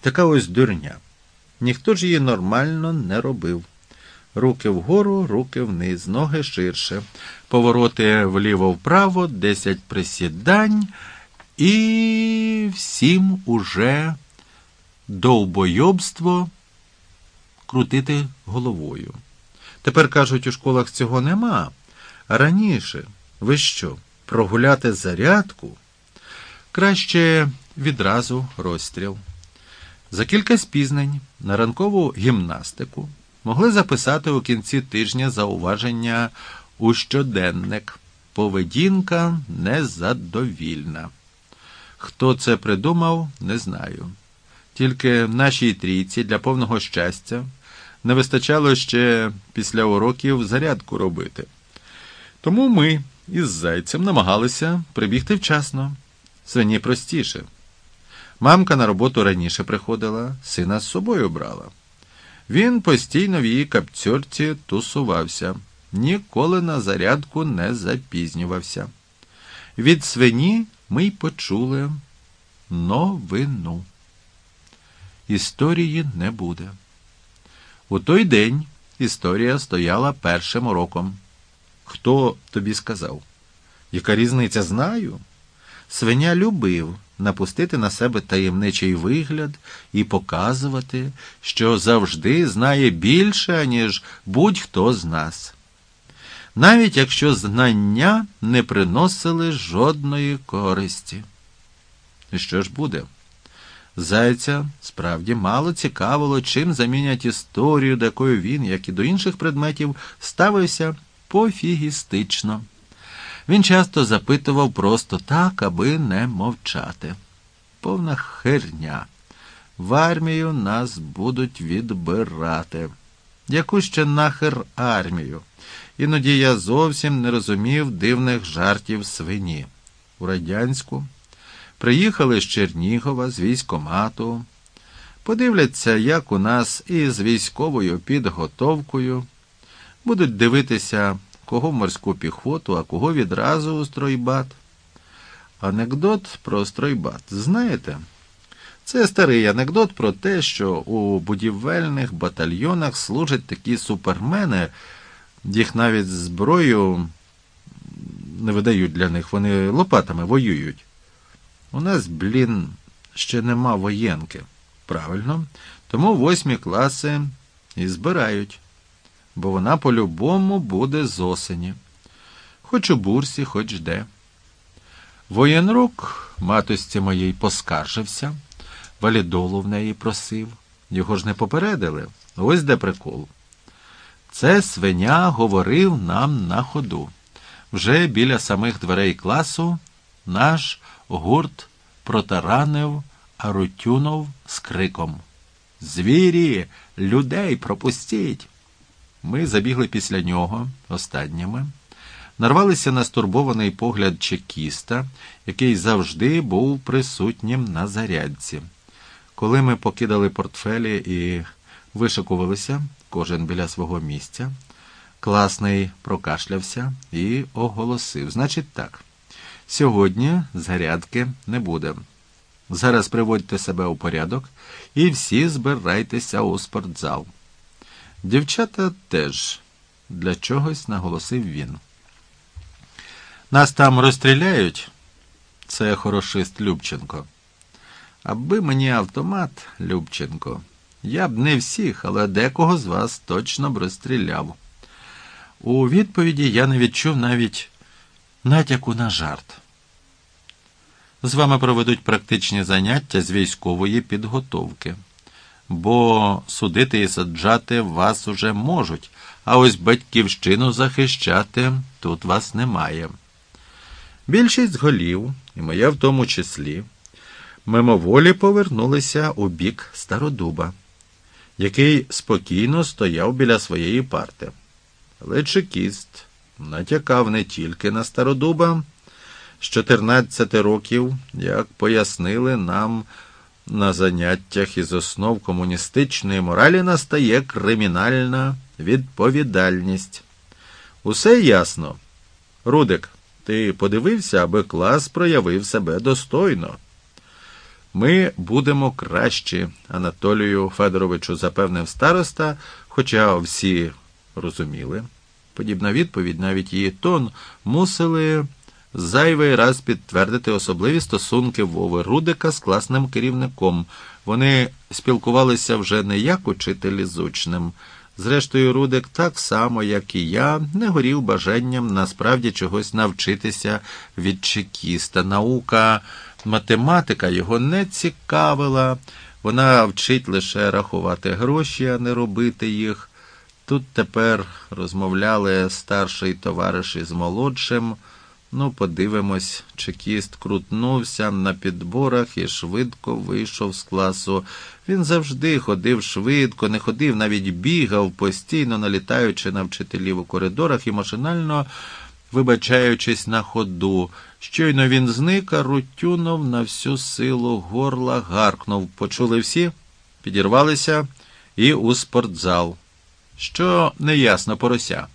Така ось дурня. Ніхто ж її нормально не робив. Руки вгору, руки вниз, ноги ширше, повороти вліво-вправо, десять присідань, і всім уже довбойобство крутити головою. Тепер кажуть, у школах цього нема. Раніше, ви що, прогуляти зарядку? Краще відразу розстріл. За кілька спізнень на ранкову гімнастику могли записати у кінці тижня зауваження у щоденник. Поведінка незадовільна. Хто це придумав, не знаю. Тільки нашій трійці для повного щастя не вистачало ще після уроків зарядку робити. Тому ми із зайцем намагалися прибігти вчасно. Свині простіше. Мамка на роботу раніше приходила, сина з собою брала. Він постійно в її капцьорці тусувався, ніколи на зарядку не запізнювався. Від свині ми й почули новину. Історії не буде. У той день історія стояла першим уроком. Хто тобі сказав? Яка різниця знаю? Свиня любив напустити на себе таємничий вигляд і показувати, що завжди знає більше, ніж будь-хто з нас. Навіть якщо знання не приносили жодної користі. Що ж буде? Зайця справді мало цікавило, чим замінять історію, до якої він, як і до інших предметів, ставився пофігістично. Він часто запитував просто так, аби не мовчати. Повна херня. В армію нас будуть відбирати. Яку ще нахер армію? Іноді я зовсім не розумів дивних жартів свині. У радянську приїхали з Чернігова, з військомату. Подивляться, як у нас із військовою підготовкою. Будуть дивитися кого в морську піхоту, а кого відразу у стройбат. Анекдот про стройбат. Знаєте? Це старий анекдот про те, що у будівельних батальйонах служать такі супермени, їх навіть зброю не видають для них, вони лопатами воюють. У нас, блін, ще нема воєнки. Правильно? Тому восьмі класи і збирають бо вона по-любому буде з осені. Хоч у бурсі, хоч де. Воєнрук матусці моїй поскаржився, валідолу в неї просив. Його ж не попередили. Ось де прикол. Це свиня говорив нам на ходу. Вже біля самих дверей класу наш гурт протаранив Арутюнов з криком Звірі, людей пропустіть! Ми забігли після нього останніми, нарвалися на стурбований погляд чекіста, який завжди був присутнім на зарядці. Коли ми покидали портфелі і вишикувалися, кожен біля свого місця, класний прокашлявся і оголосив: Значить, так, сьогодні зарядки не буде. Зараз приводьте себе у порядок і всі збирайтеся у спортзал. Дівчата теж для чогось наголосив він. Нас там розстріляють, це хорошист Любченко. Аби мені автомат, Любченко, я б не всіх, але декого з вас точно б розстріляв. У відповіді я не відчув навіть натяку на жарт. З вами проведуть практичні заняття з військової підготовки бо судити і саджати вас уже можуть, а ось батьківщину захищати тут вас немає. Більшість голів, і моя в тому числі, мимоволі повернулися у бік стародуба, який спокійно стояв біля своєї парти. Але чекіст натякав не тільки на стародуба. З 14 років, як пояснили нам на заняттях із основ комуністичної моралі настає кримінальна відповідальність. Усе ясно. Рудик, ти подивився, аби клас проявив себе достойно. Ми будемо кращі, Анатолію Федоровичу запевнив староста, хоча всі розуміли. Подібна відповідь, навіть її тон, мусили зайвий раз підтвердити особливі стосунки Вови Рудика з класним керівником. Вони спілкувалися вже не як учителі з учнем. Зрештою, Рудик, так само, як і я, не горів бажанням насправді чогось навчитися від чекіста. Наука, математика його не цікавила. Вона вчить лише рахувати гроші, а не робити їх. Тут тепер розмовляли старший товариш із молодшим. Ну, подивимось, чекіст крутнувся на підборах і швидко вийшов з класу. Він завжди ходив швидко, не ходив, навіть бігав, постійно налітаючи на вчителів у коридорах і машинально вибачаючись на ходу. Щойно він зник, а Рутюнов на всю силу горла гаркнув. Почули всі, підірвалися і у спортзал. Що неясно порося.